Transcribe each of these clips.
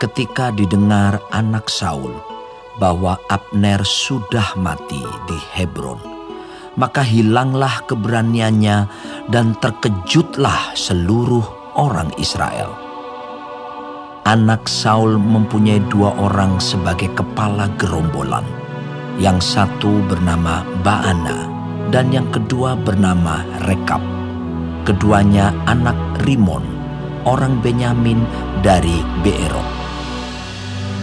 ketika didengar anak Saul bahwa Abner sudah mati di Hebron, maka hilanglah keberaniannya dan terkejutlah seluruh orang Israel. Anak Saul mempunyai dua orang sebagai kepala gerombolan. Yang satu bernama Baana dan yang kedua bernama Rekab. Keduanya anak Rimon, orang Benyamin dari Beerot.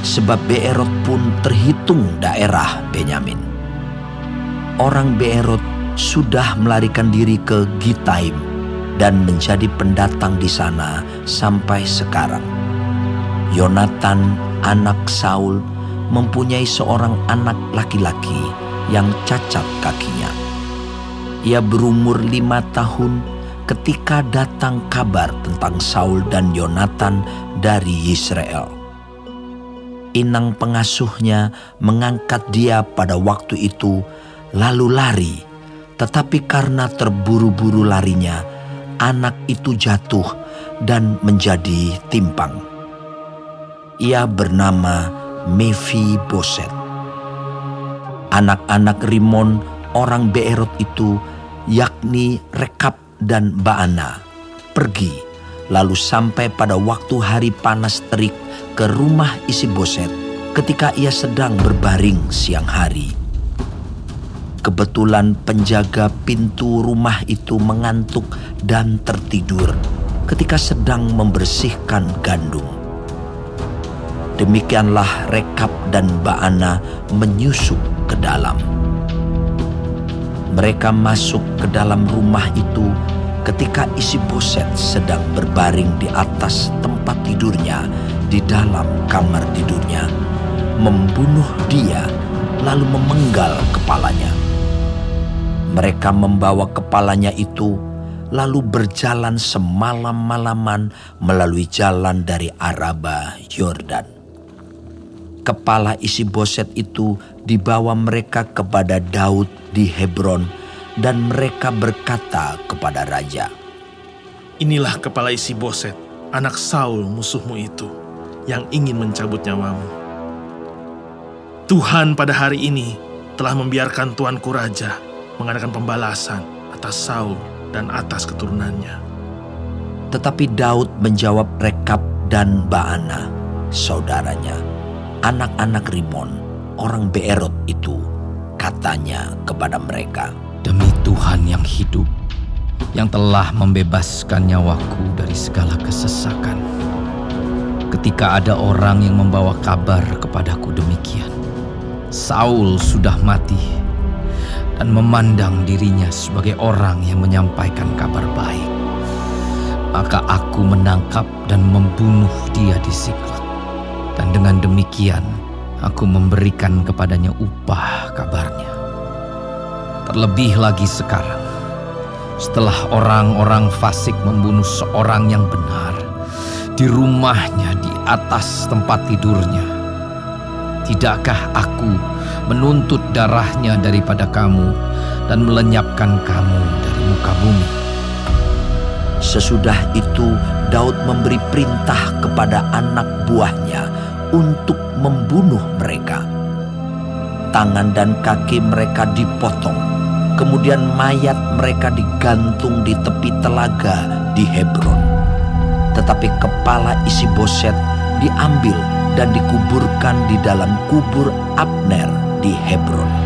Sebab Beerot pun terhitung daerah Benyamin. Orang Beerot sudah melarikan diri ke Gitaim dan menjadi pendatang di sana sampai sekarang. Yonatan, anak Saul, mempunyai seorang anak laki-laki yang cacat kakinya. Ia berumur lima tahun ketika datang kabar tentang Saul dan Yonatan dari Israel. Inang pengasuhnya mengangkat dia pada waktu itu lalu lari, tetapi karena terburu-buru larinya, anak itu jatuh dan menjadi timpang. Ia bernama Mevi Boset. Anak-anak Rimon orang Beerot itu yakni Rekap dan Baana pergi lalu sampai pada waktu hari panas terik ke rumah isi Boset ketika ia sedang berbaring siang hari. Kebetulan penjaga pintu rumah itu mengantuk dan tertidur ketika sedang membersihkan gandum. Demikianlah Rekap dan Baana menyusup ke dalam. Mereka masuk ke dalam rumah itu ketika isi boset sedang berbaring di atas tempat tidurnya di dalam kamar tidurnya, membunuh dia lalu memenggal kepalanya. Mereka membawa kepalanya itu lalu berjalan semalam-malaman melalui jalan dari Araba Yordan kepala isi boset itu dibawa mereka kepada Daud di Hebron dan mereka berkata kepada raja, Inilah kepala isi boset, anak Saul musuhmu itu, yang ingin mencabut nyawamu. Tuhan pada hari ini telah membiarkan tuanku raja mengadakan pembalasan atas Saul dan atas keturunannya. Tetapi Daud menjawab Rekap dan Baana, saudaranya, anak-anak Rimon, orang Beerot itu, katanya kepada mereka, Demi Tuhan yang hidup, yang telah membebaskan nyawaku dari segala kesesakan. Ketika ada orang yang membawa kabar kepadaku demikian, Saul sudah mati dan memandang dirinya sebagai orang yang menyampaikan kabar baik. Maka aku menangkap dan membunuh dia di Siklag. Dan dengan demikian, aku memberikan kepadanya upah kabarnya. Terlebih lagi sekarang, setelah orang-orang fasik membunuh seorang yang benar di rumahnya di atas tempat tidurnya. Tidakkah aku menuntut darahnya daripada kamu dan melenyapkan kamu dari muka bumi? Sesudah itu Daud memberi perintah kepada anak buahnya untuk membunuh mereka. Tangan dan kaki mereka dipotong, kemudian mayat mereka digantung di tepi telaga di Hebron. Tetapi kepala isi boset diambil dan dikuburkan di dalam kubur Abner di Hebron.